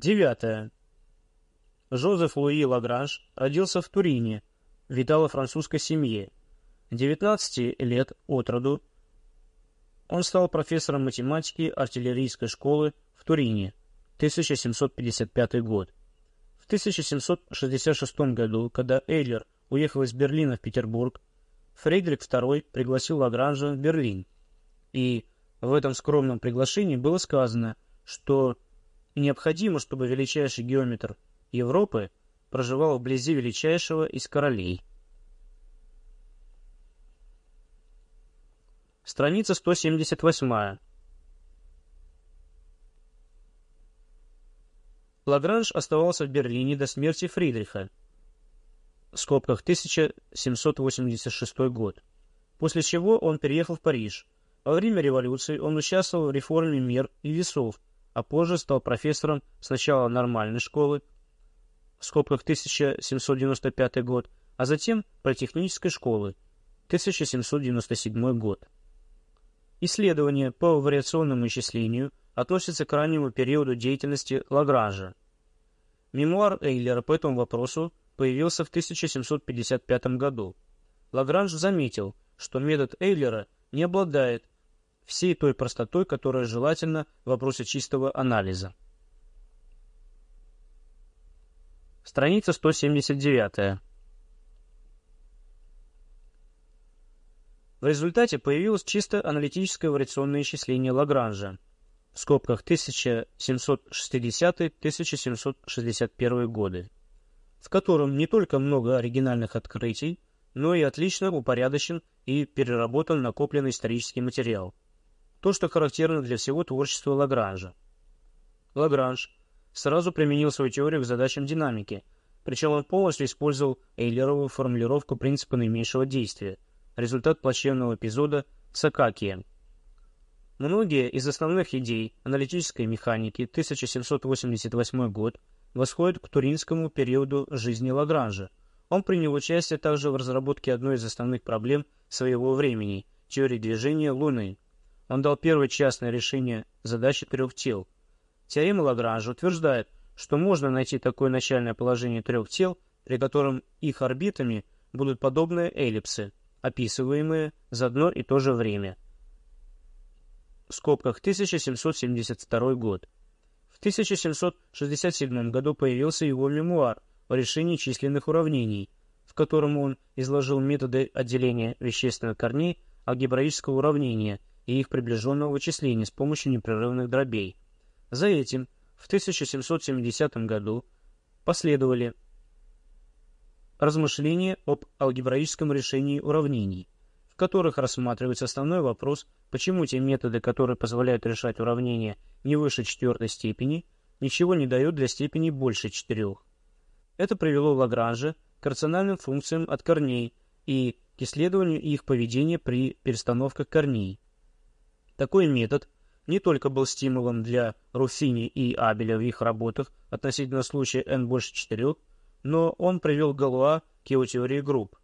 Девятое. Жозеф Луи Лагранж родился в Турине, в итало-французской семье. 19 лет от роду он стал профессором математики артиллерийской школы в Турине, 1755 год. В 1766 году, когда Эйлер уехал из Берлина в Петербург, Фридрих II пригласил Лагранжа в Берлин. И в этом скромном приглашении было сказано, что необходимо, чтобы величайший геометр Европы проживал вблизи величайшего из королей – Страница 178. Лагранж оставался в Берлине до смерти Фридриха, в скобках 1786 год, после чего он переехал в Париж. Во время революции он участвовал в реформе мер и весов, а позже стал профессором сначала нормальной школы, в скобках 1795 год, а затем политехнической школы, 1797 год. Исследования по вариационному исчислению относятся к раннему периоду деятельности Лагранжа. Мемуар Эйлера по этому вопросу появился в 1755 году. Лагранж заметил, что метод Эйлера не обладает всей той простотой, которая желательна в вопросе чистого анализа. Страница 179. В результате появилось чисто аналитическое вариационное исчисление Лагранжа в скобках 1760-1761 годы, в котором не только много оригинальных открытий, но и отлично упорядочен и переработан накопленный исторический материал. То, что характерно для всего творчества Лагранжа. Лагранж сразу применил свою теорию к задачам динамики, причем он полностью использовал Эйлерову формулировку принципа наименьшего действия – результат плачевного эпизода с Акакием. Многие из основных идей аналитической механики 1788 год восходят к туринскому периоду жизни Лагранжа. Он принял участие также в разработке одной из основных проблем своего времени – теории движения Луны. Он дал первое частное решение задачи трех тел. Теорема Лагранжа утверждает, что можно найти такое начальное положение трех тел, при котором их орбитами будут подобные эллипсы – описываемые за одно и то же время. В скобках 1772 год. В 1767 году появился его мемуар о решении численных уравнений, в котором он изложил методы отделения вещественных корней алгебраического уравнения и их приближенного вычисления с помощью непрерывных дробей. За этим в 1770 году последовали размышления об алгебраическом решении уравнений, в которых рассматривается основной вопрос, почему те методы, которые позволяют решать уравнения не выше четвертой степени, ничего не дают для степени больше четырех. Это привело Лагранжа к рациональным функциям от корней и к исследованию их поведения при перестановках корней. Такой метод не только был стимулом для Руфини и Абеля в их работах относительно случая n больше 4, но он привел Галуа к его теории групп.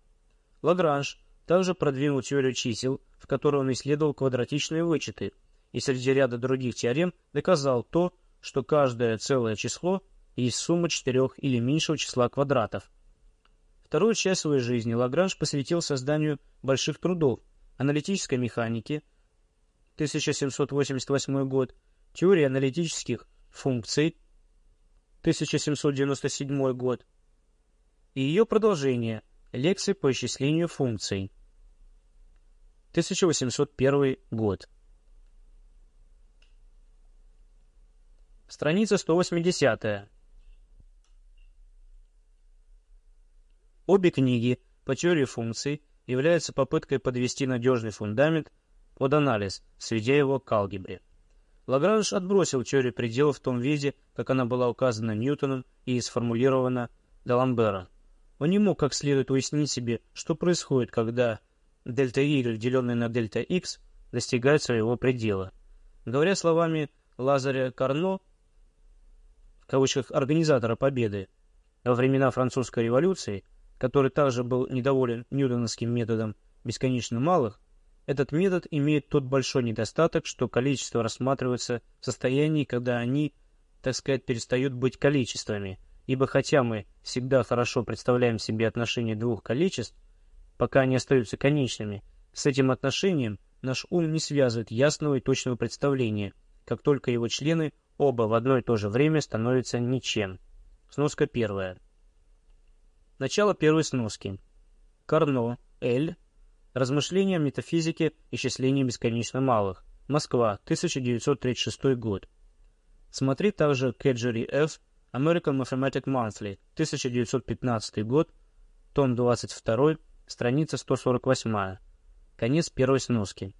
Лагранж также продвинул теорию чисел, в которой он исследовал квадратичные вычеты, и среди ряда других теорем доказал то, что каждое целое число есть сумма четырех или меньшего числа квадратов. Вторую часть своей жизни Лагранж посвятил созданию больших трудов аналитической механики, 1788 год, теории аналитических функций, 1797 год, и ее продолжение «Лекции по исчислению функций». 1801 год. Страница 180. Обе книги по теории функций являются попыткой подвести надежный фундамент под анализ, сведя его к алгебре. Лагранж отбросил теорию пределов в том виде, как она была указана Ньютоном и сформулирована Даламбером. Он не мог как следует уяснить себе, что происходит, когда дельта Y, деленная на дельта X, достигает своего предела. Говоря словами Лазаря Карно, в кавычках «организатора победы», во времена французской революции, который также был недоволен ньютоновским методом бесконечно малых, этот метод имеет тот большой недостаток, что количество рассматривается в состоянии, когда они так сказать, перестают быть количествами, ибо хотя мы всегда хорошо представляем себе отношение двух количеств, пока они остаются конечными, с этим отношением наш ум не связывает ясного и точного представления, как только его члены оба в одно и то же время становятся ничем. Сноска первая. Начало первой сноски. Карно, Л. Размышления о метафизике исчисления бесконечно малых. Москва, 1936 год. Смотри также Кеджери Ф. American Mathematic Monthly, 1915 год, том 22, страница 148. Конец первой сноски.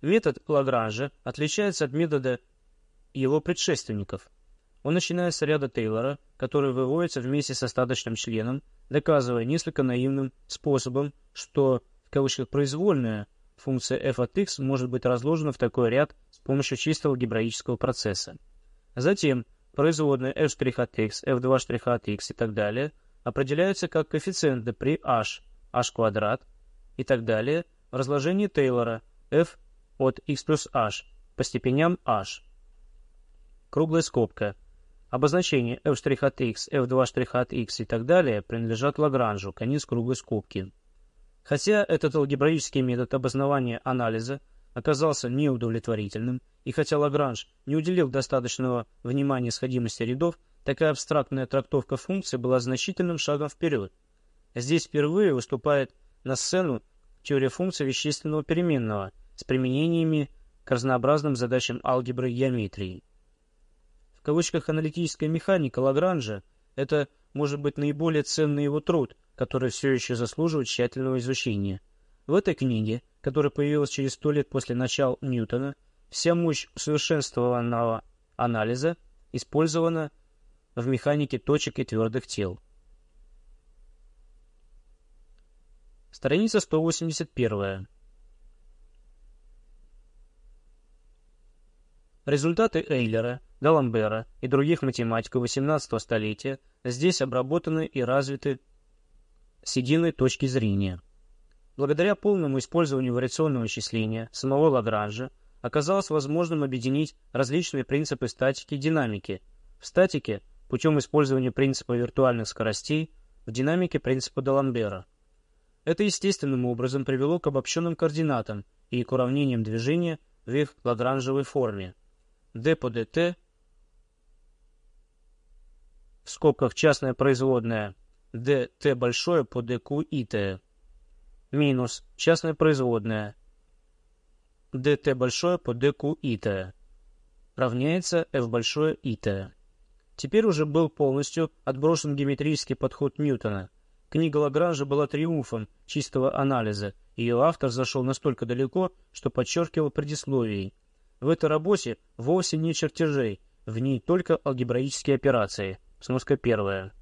Метод Лагранжа отличается от метода его предшественников. Он начинает с ряда Тейлора, который выводится вместе с остаточным членом, доказывая несколько наивным способом, что в кавычках произвольная функция f от x может быть разложена в такой ряд с помощью чистого алгебраического процесса. Затем производные f' от x, f2' от x и так далее определяются как коэффициенты при h, h квадрат и так далее в разложении Тейлора f от x плюс h по степеням h. Круглая скобка. Обозначение f' от x, f2' от x и так далее принадлежат Лагранжу, конец круглой скобки. Хотя этот алгебраический метод обоснования анализа оказался неудовлетворительным, и хотя Лагранж не уделил достаточного внимания сходимости рядов, такая абстрактная трактовка функции была значительным шагом вперед. Здесь впервые выступает на сцену теория функций вещественного переменного с применениями к разнообразным задачам алгебры и геометрии. В кавычках аналитическая механика Лагранжа – это, может быть, наиболее ценный его труд, который все еще заслуживает тщательного изучения. В этой книге, которая появилась через сто лет после начала Ньютона, вся мощь усовершенствованного анализа использована в механике точек и твердых тел. Страница 181. Результаты Эйлера, Даламбера и других математиков XVIII столетия здесь обработаны и развиты с единой точки зрения. Благодаря полному использованию вариационного исчисления самого Лагранжа оказалось возможным объединить различные принципы статики и динамики. В статике путем использования принципа виртуальных скоростей, в динамике принципа Даламбера. Это естественным образом привело к обобщенным координатам и к уравнениям движения в их лагранжевой форме. d по dt в скобках частная производная dt большое по dq it минус частная производная dt большое по dq it равняется f большое it. Теперь уже был полностью отброшен геометрический подход Ньютона. Книга Лагранжа была триумфом чистого анализа. Ее автор зашел настолько далеко, что подчеркивал предисловией. В этой работе вовсе не чертежей, в ней только алгебраические операции. Сноска первая.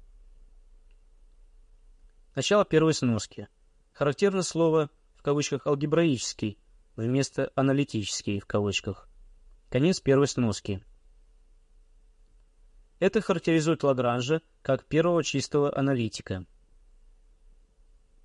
Начало первой сноски. Характерно слово в кавычках «алгебраический» вместо «аналитический» в кавычках. Конец первой сноски. Это характеризует Лагранжа как первого чистого аналитика.